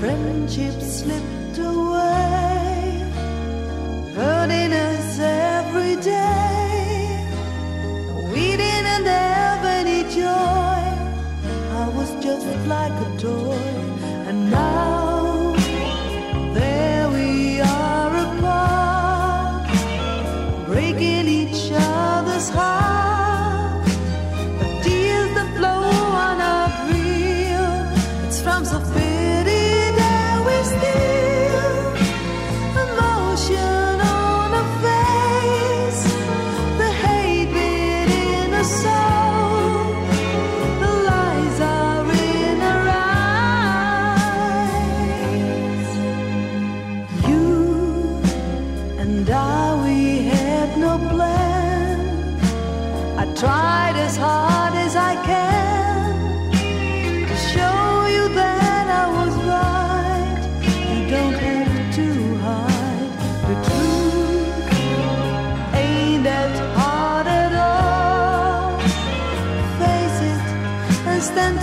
friendship slipped away, hurting us every day. We didn't have any joy. I was just like a toy, and now there we are apart, breaking each other's heart. The tears tried as hard as I can to show you that I was right. You don't have to hide the truth. Ain't that hard at all? Face it and stand